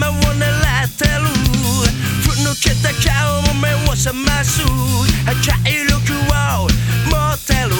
様を狙ってるふぬけた顔も目を覚ます力を持ってる